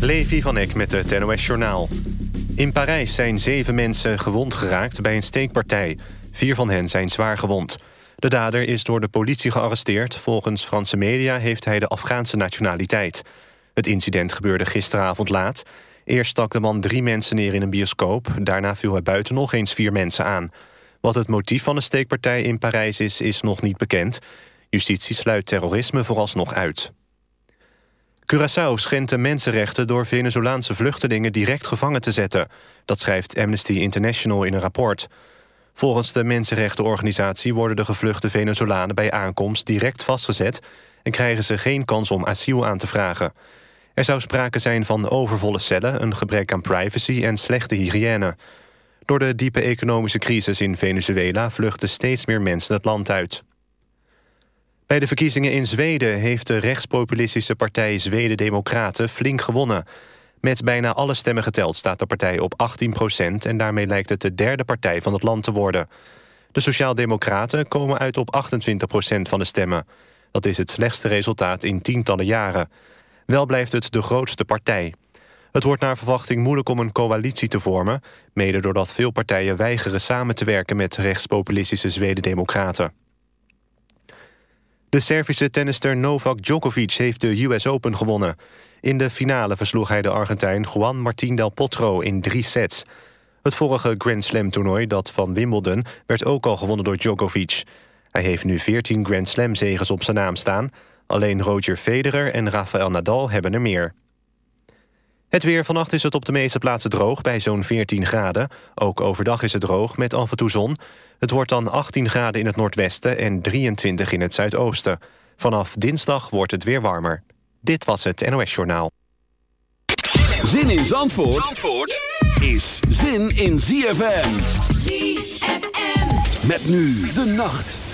Levi van Eck met het NOS-journaal. In Parijs zijn zeven mensen gewond geraakt bij een steekpartij. Vier van hen zijn zwaar gewond. De dader is door de politie gearresteerd. Volgens Franse media heeft hij de Afghaanse nationaliteit. Het incident gebeurde gisteravond laat. Eerst stak de man drie mensen neer in een bioscoop. Daarna viel hij buiten nog eens vier mensen aan. Wat het motief van de steekpartij in Parijs is, is nog niet bekend. Justitie sluit terrorisme vooralsnog uit. Curaçao schendt de mensenrechten door Venezolaanse vluchtelingen direct gevangen te zetten. Dat schrijft Amnesty International in een rapport. Volgens de mensenrechtenorganisatie worden de gevluchte Venezolanen bij aankomst direct vastgezet en krijgen ze geen kans om asiel aan te vragen. Er zou sprake zijn van overvolle cellen, een gebrek aan privacy en slechte hygiëne. Door de diepe economische crisis in Venezuela vluchten steeds meer mensen het land uit. Bij de verkiezingen in Zweden heeft de rechtspopulistische partij Zweden Democraten flink gewonnen. Met bijna alle stemmen geteld staat de partij op 18 procent... en daarmee lijkt het de derde partij van het land te worden. De Sociaaldemocraten komen uit op 28 procent van de stemmen. Dat is het slechtste resultaat in tientallen jaren. Wel blijft het de grootste partij. Het wordt naar verwachting moeilijk om een coalitie te vormen... mede doordat veel partijen weigeren samen te werken... met rechtspopulistische Zweden-democraten. De Servische tennister Novak Djokovic heeft de US Open gewonnen. In de finale versloeg hij de Argentijn Juan Martín del Potro in drie sets. Het vorige Grand Slam-toernooi, dat van Wimbledon... werd ook al gewonnen door Djokovic. Hij heeft nu 14 Grand Slam-zegens op zijn naam staan. Alleen Roger Federer en Rafael Nadal hebben er meer. Het weer vannacht is het op de meeste plaatsen droog bij zo'n 14 graden. Ook overdag is het droog met af en toe zon. Het wordt dan 18 graden in het noordwesten en 23 in het zuidoosten. Vanaf dinsdag wordt het weer warmer. Dit was het NOS Journaal. Zin in Zandvoort, Zandvoort is zin in ZFM. ZFM. Met nu de nacht.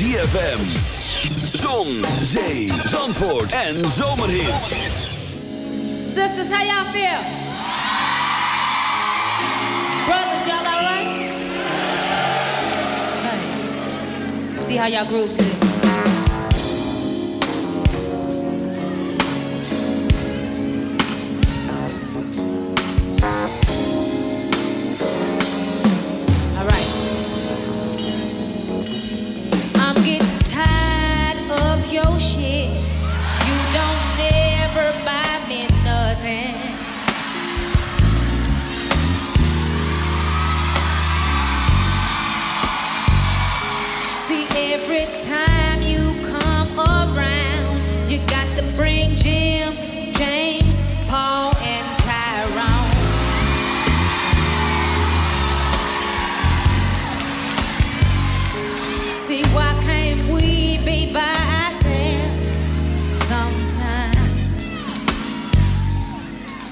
ZFM. Zon, zee, zandvoort en zomerhit. Sisters, how y'all feel? Brothers, y'all alright? Let's See how y'all groove today.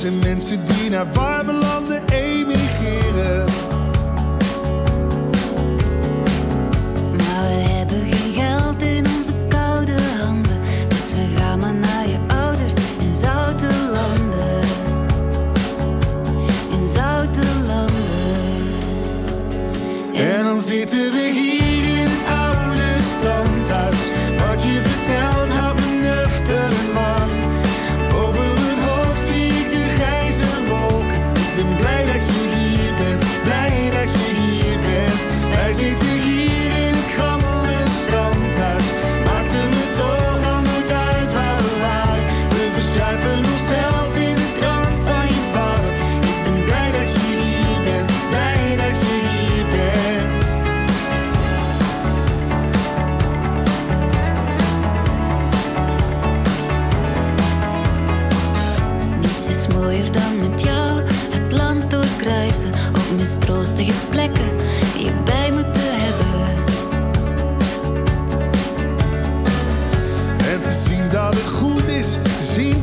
zijn mensen die naar warme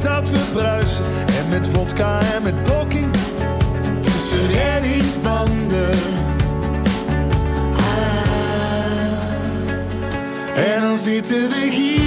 dat we bruisen. En met vodka en met blokking tussen reddingsbanden. Ah. En dan zitten we hier.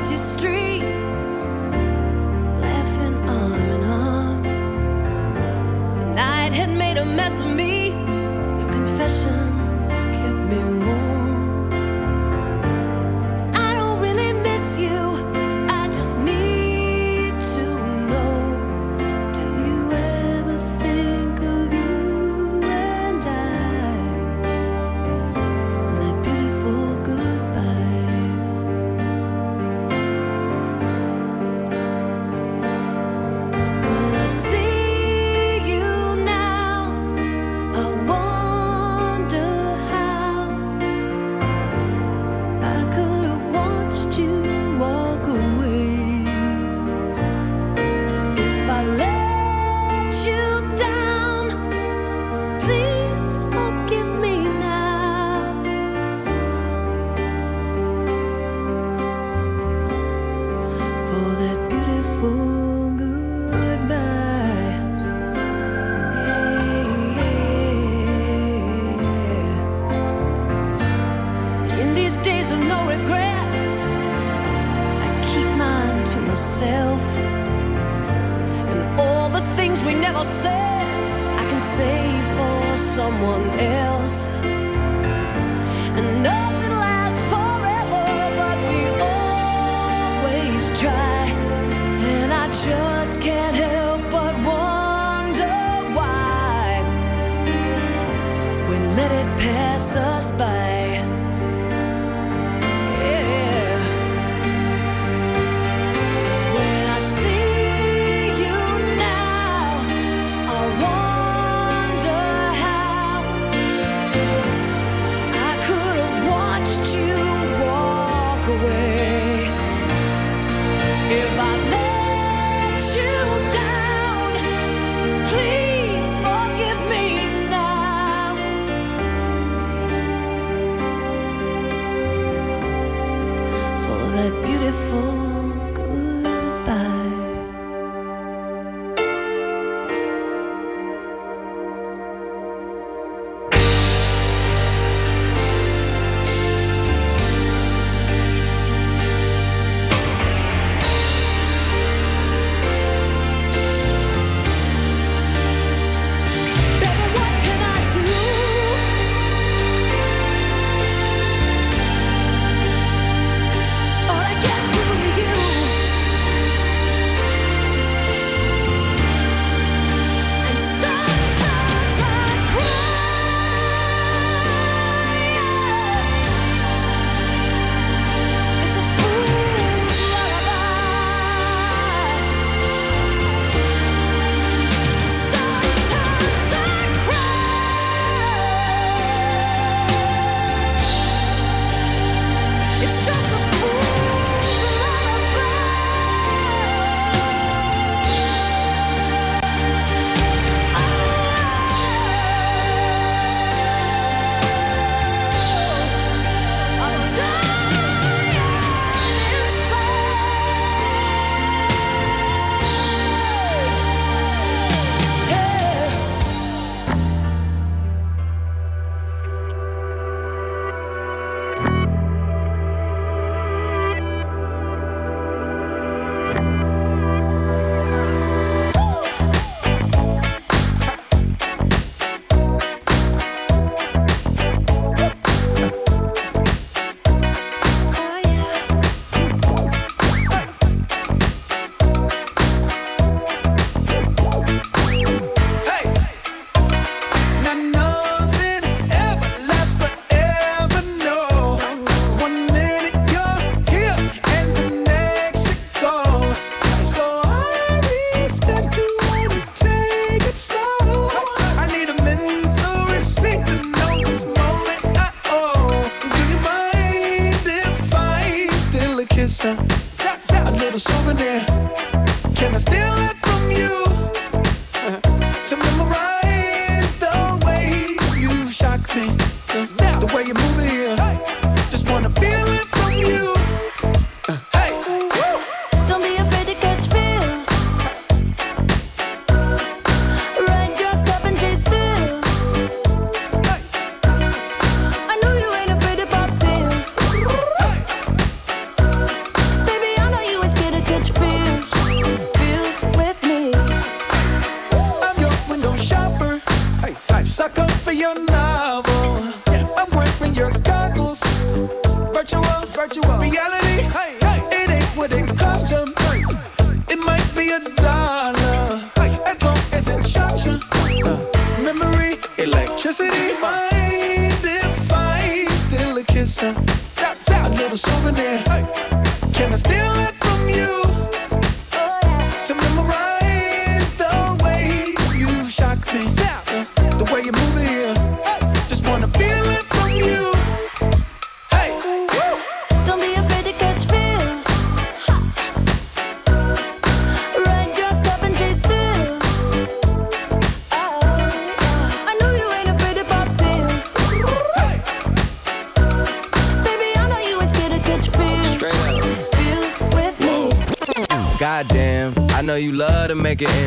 up your street. just can't help but wonder why we let it pass us by.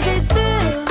just still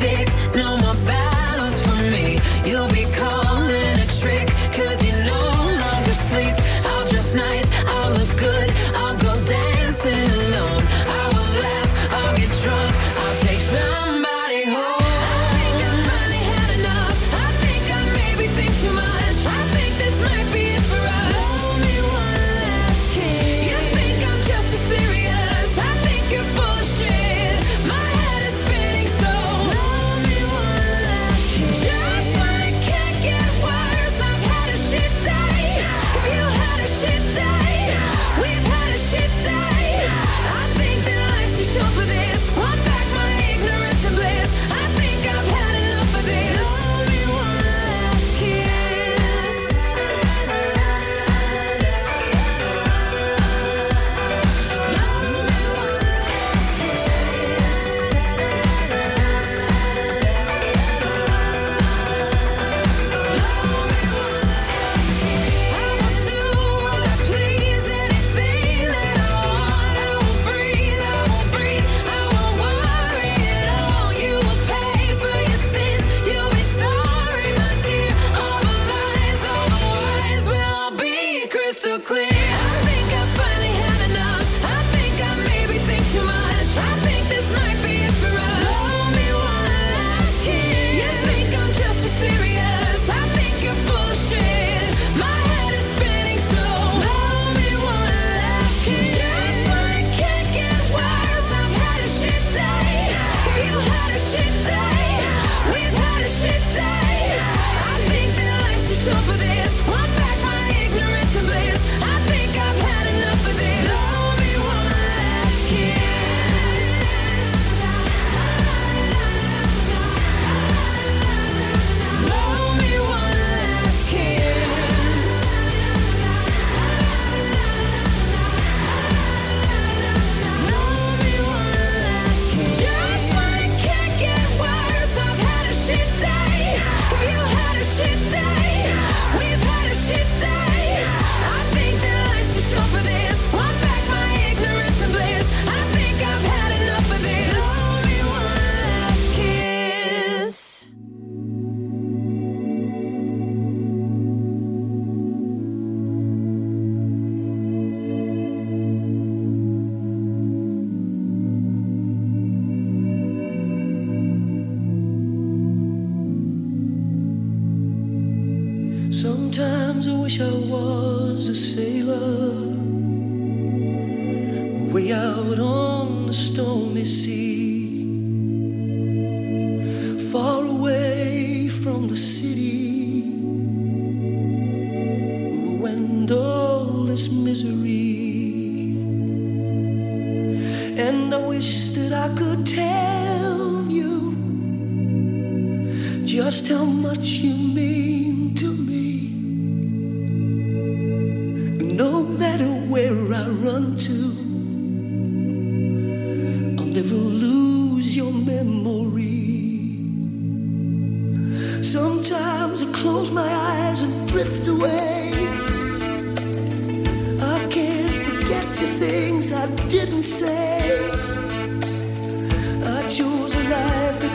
dick.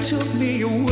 took me away.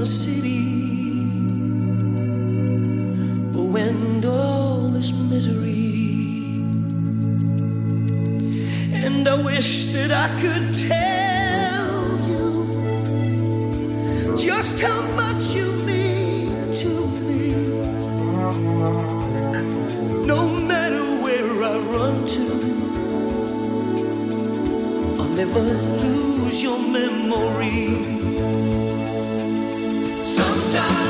the city. But will when all this misery, and I wish that I could tell you just how much you mean to me. No matter where I run to, I'll never lose your memory time.